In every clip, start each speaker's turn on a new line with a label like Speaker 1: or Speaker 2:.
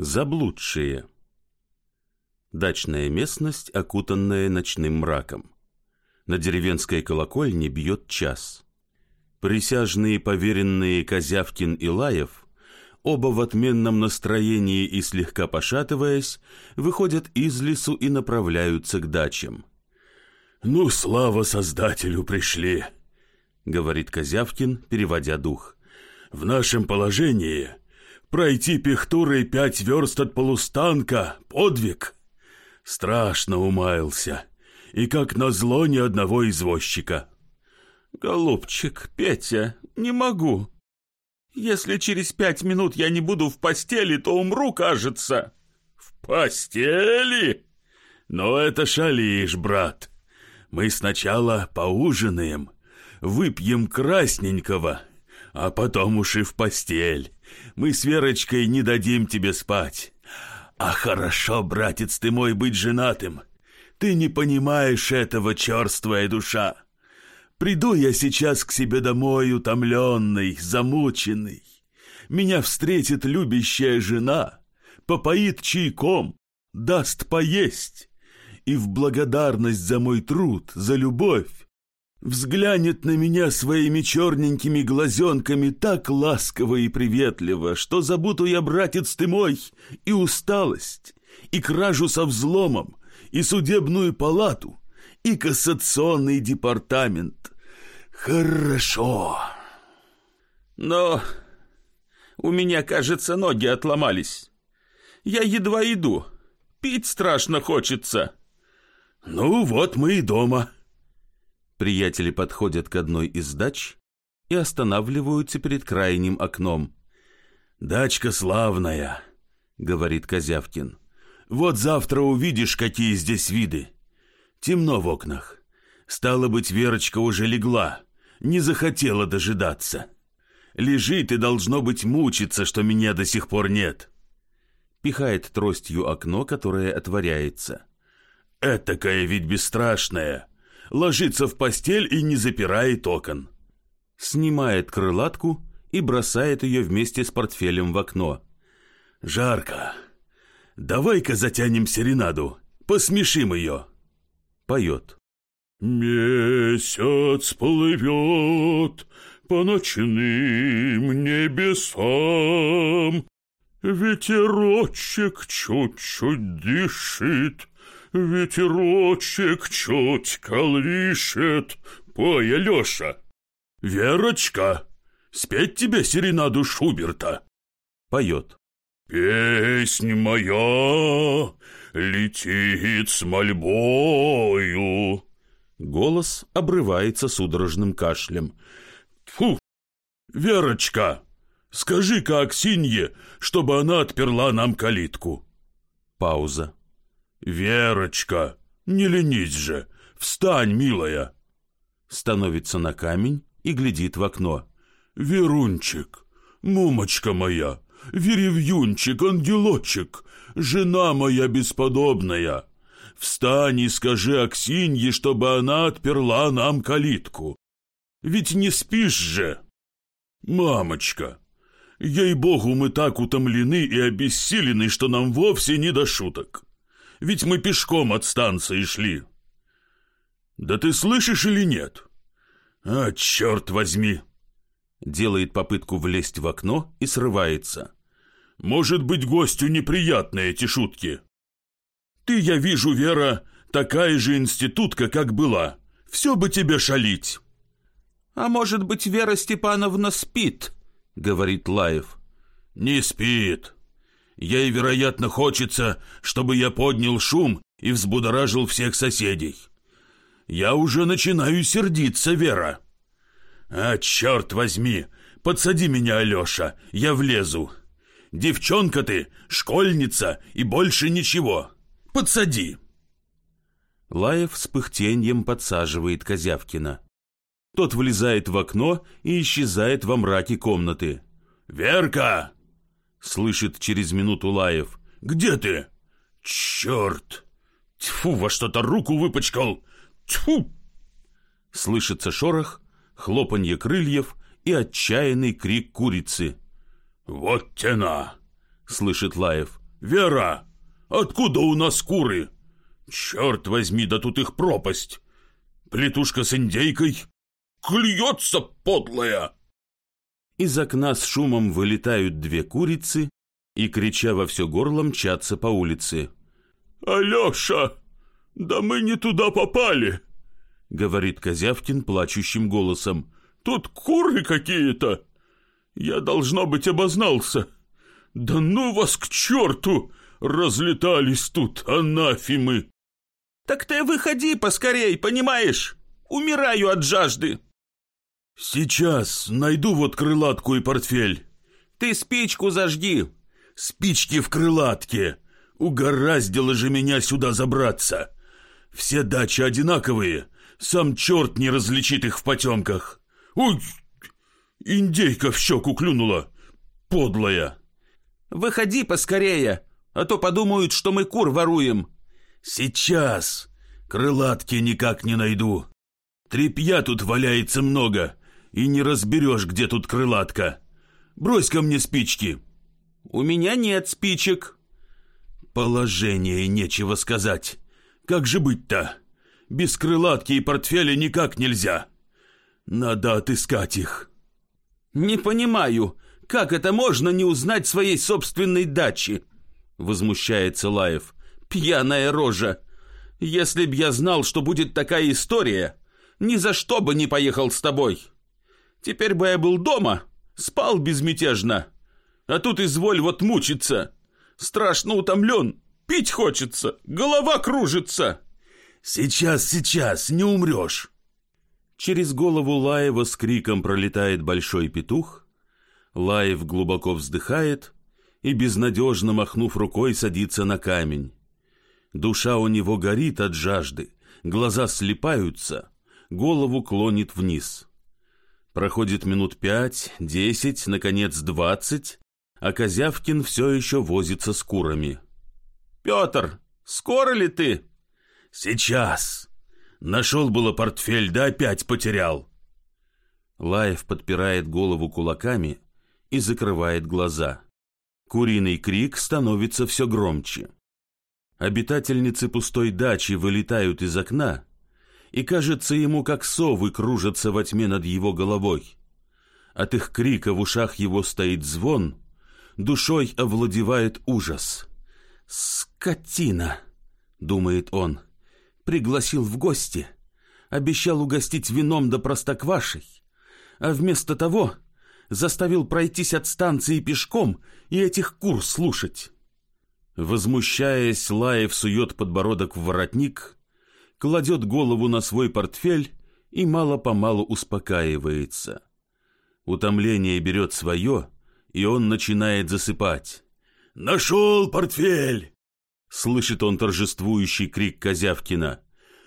Speaker 1: Заблудшие. Дачная местность, окутанная ночным мраком. На деревенской колокольне бьет час. Присяжные поверенные Козявкин и Лаев, оба в отменном настроении и слегка пошатываясь, выходят из лесу и направляются к дачам.
Speaker 2: «Ну, слава Создателю, пришли!» — говорит Козявкин, переводя дух. «В нашем положении Пройти пехтурой пять верст от полустанка — подвиг. Страшно умаялся. И как назло ни одного извозчика.
Speaker 3: Голубчик, Петя, не могу. Если через пять минут я не буду в постели, то умру, кажется.
Speaker 2: В постели? Но это шалишь, брат. Мы сначала поужинаем, выпьем красненького, а потом уж и в постель. Мы с Верочкой не дадим тебе спать. А хорошо, братец ты мой, быть женатым. Ты не понимаешь этого, черствая душа. Приду я сейчас к себе домой, утомленный, замученный. Меня встретит любящая жена, попоит чайком, даст поесть. И в благодарность за мой труд, за любовь, взглянет на меня своими черненькими глазенками так ласково и приветливо, что забуду я, братец ты мой, и усталость, и кражу со взломом, и судебную палату, и кассационный департамент. Хорошо.
Speaker 3: Но у меня, кажется, ноги отломались. Я едва иду. Пить страшно хочется.
Speaker 2: Ну вот мы и дома.
Speaker 1: Приятели подходят к одной из дач и останавливаются перед крайним окном.
Speaker 2: «Дачка славная», — говорит Козявкин. «Вот завтра увидишь, какие здесь виды. Темно в окнах. Стало быть, Верочка уже легла, не захотела дожидаться. Лежит и, должно быть, мучиться, что меня до сих пор нет».
Speaker 1: Пихает тростью окно, которое отворяется.
Speaker 2: «Этакая ведь бесстрашная ложится в постель и не запирает окон.
Speaker 1: Снимает крылатку и бросает ее вместе с портфелем в окно.
Speaker 2: «Жарко. Давай-ка затянем серенаду, посмешим ее».
Speaker 1: Поет.
Speaker 2: «Месяц плывет по ночным небесам, Ветерочек чуть-чуть дышит, Ветерочек чуть колышет. Пой, Алеша. Верочка, спеть тебе серенаду Шуберта.
Speaker 1: Поет.
Speaker 2: Песнь моя летит с мольбою.
Speaker 1: Голос обрывается судорожным кашлем.
Speaker 2: Фу! Верочка, скажи-ка Аксинье, чтобы она отперла нам калитку.
Speaker 1: Пауза.
Speaker 2: «Верочка, не ленись же! Встань, милая!»
Speaker 1: Становится на камень и глядит в окно.
Speaker 2: «Верунчик, мумочка моя, веревьюнчик, ангелочек, жена моя бесподобная, встань и скажи Аксинье, чтобы она отперла нам калитку. Ведь не спишь же!» «Мамочка, ей-богу, мы так утомлены и обессилены, что нам вовсе не до шуток ведь мы пешком от станции шли. Да ты слышишь или нет? А, черт возьми!»
Speaker 1: Делает попытку влезть в окно и срывается.
Speaker 2: «Может быть, гостю неприятны эти шутки?» «Ты, я вижу, Вера, такая же институтка, как была. Все бы тебе шалить!»
Speaker 3: «А может быть, Вера Степановна спит?» — говорит Лаев.
Speaker 2: «Не спит. Ей, вероятно, хочется, чтобы я поднял шум и взбудоражил всех соседей. Я уже начинаю сердиться, Вера. А, черт возьми, подсади меня, Алеша, я влезу. Девчонка ты, школьница и больше ничего. Подсади.
Speaker 1: Лаев с пыхтеньем подсаживает Козявкина. Тот влезает в окно и исчезает во мраке комнаты.
Speaker 2: «Верка!»
Speaker 1: Слышит через минуту Лаев.
Speaker 2: «Где ты?» «Черт! Тьфу, во что-то руку выпачкал! Тьфу!»
Speaker 1: Слышится шорох, хлопанье крыльев и отчаянный крик курицы.
Speaker 2: «Вот тена!»
Speaker 1: — слышит Лаев.
Speaker 2: Вера, откуда у нас куры? Черт возьми, да тут их пропасть. Плетушка с индейкой. Клюется подлая.
Speaker 1: Из окна с шумом вылетают две курицы и, крича во все горло, мчатся по улице.
Speaker 2: «Алеша, да мы не туда попали!»
Speaker 1: — говорит Козявкин плачущим голосом.
Speaker 2: «Тут куры какие-то! Я, должно быть, обознался! Да ну вас к черту! Разлетались тут анафимы!»
Speaker 3: «Так ты выходи поскорей, понимаешь? Умираю от жажды!»
Speaker 2: «Сейчас найду вот крылатку и портфель».
Speaker 3: «Ты спичку зажги».
Speaker 2: «Спички в крылатке. Угораздило же меня сюда забраться. Все дачи одинаковые. Сам черт не различит их в потемках. Ой, индейка в щеку клюнула. Подлая».
Speaker 3: «Выходи поскорее, а то подумают, что мы кур воруем».
Speaker 2: «Сейчас. Крылатки никак не найду. Трепья тут валяется много и не разберешь, где тут крылатка. Брось ко мне спички».
Speaker 3: «У меня нет спичек».
Speaker 2: «Положение нечего сказать. Как же быть-то? Без крылатки и портфеля никак нельзя. Надо отыскать их».
Speaker 3: «Не понимаю, как это можно не узнать своей собственной дачи?» Возмущается Лаев. «Пьяная рожа! Если б я знал, что будет такая история, ни за что бы не поехал с тобой!» Теперь бы я был дома, спал безмятежно. А тут изволь вот мучиться. Страшно утомлен, пить хочется, голова кружится.
Speaker 2: Сейчас, сейчас, не умрешь.
Speaker 1: Через голову Лаева с криком пролетает большой петух. Лаев глубоко вздыхает и, безнадежно махнув рукой, садится на камень. Душа у него горит от жажды, глаза слепаются, голову клонит вниз. Проходит минут пять, десять, наконец двадцать, а Козявкин все еще возится с курами.
Speaker 3: «Петр, скоро ли ты?»
Speaker 2: «Сейчас. Нашел было портфель, да опять потерял».
Speaker 1: Лаев подпирает голову кулаками и закрывает глаза. Куриный крик становится все громче. Обитательницы пустой дачи вылетают из окна и, кажется, ему как совы кружатся во тьме над его головой. От их крика в ушах его стоит звон, душой овладевает ужас. «Скотина!» — думает он. «Пригласил в гости, обещал угостить вином да простоквашей, а вместо того заставил пройтись от станции пешком и этих кур слушать». Возмущаясь, Лаев сует подбородок в воротник — кладет голову на свой портфель и мало-помалу успокаивается. Утомление берет свое, и он начинает засыпать.
Speaker 2: «Нашел портфель!»
Speaker 1: — слышит он торжествующий крик Козявкина.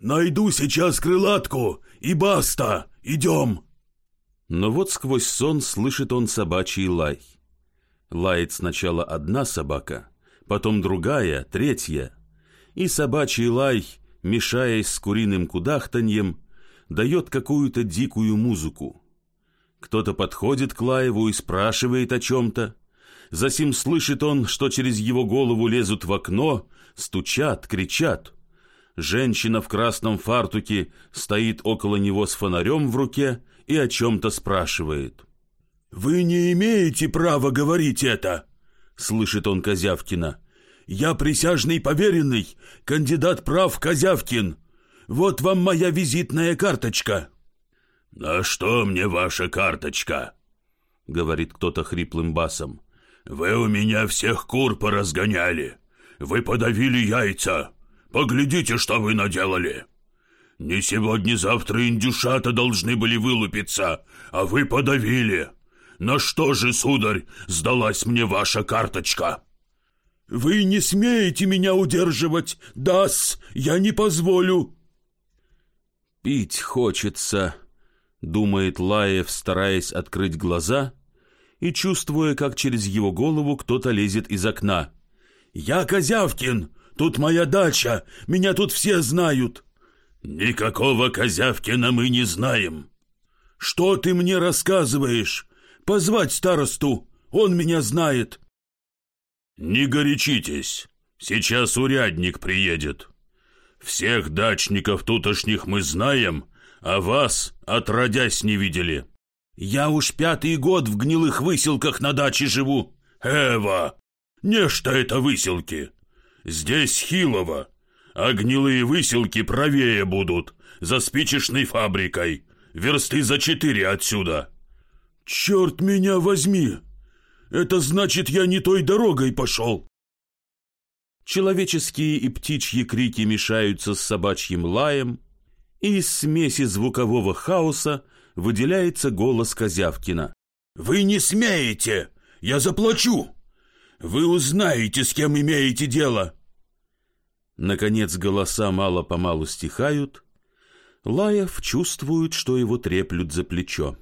Speaker 2: «Найду сейчас крылатку, и баста! Идем!»
Speaker 1: Но вот сквозь сон слышит он собачий лай. Лает сначала одна собака, потом другая, третья. И собачий лай мешаясь с куриным кудахтаньем, дает какую-то дикую музыку. Кто-то подходит к Лаеву и спрашивает о чем-то. Засим слышит он, что через его голову лезут в окно, стучат, кричат. Женщина в красном фартуке стоит около него с фонарем в руке и о чем-то спрашивает.
Speaker 2: «Вы не имеете права говорить это!» — слышит он Козявкина. Я присяжный поверенный, кандидат прав Козявкин. Вот вам моя визитная карточка». «На что мне ваша карточка?» — говорит кто-то хриплым басом. «Вы у меня всех кур поразгоняли. Вы подавили яйца. Поглядите, что вы наделали. Не сегодня-завтра индюшата должны были вылупиться, а вы подавили. На что же, сударь, сдалась мне ваша карточка?» «Вы не смеете меня удерживать! Дас, я не позволю!»
Speaker 1: «Пить хочется», — думает Лаев, стараясь открыть глаза и чувствуя, как через его голову кто-то лезет из окна.
Speaker 2: «Я Козявкин! Тут моя дача! Меня тут все знают!» «Никакого Козявкина мы не знаем!» «Что ты мне рассказываешь? Позвать старосту! Он меня знает!» Не горячитесь, сейчас урядник приедет. Всех дачников тутошних мы знаем, а вас отродясь не видели.
Speaker 3: Я уж пятый год в гнилых выселках на даче живу.
Speaker 2: Эва, нечто это выселки. Здесь хилово, а гнилые выселки правее будут, за спичечной фабрикой, версты за четыре отсюда. Черт меня возьми! Это значит, я не той дорогой пошел.
Speaker 1: Человеческие и птичьи крики мешаются с собачьим лаем, и из смеси звукового хаоса выделяется голос Козявкина.
Speaker 2: «Вы не смеете! Я заплачу! Вы узнаете, с кем имеете дело!»
Speaker 1: Наконец голоса мало-помалу стихают. Лаев чувствует, что его треплют за плечо.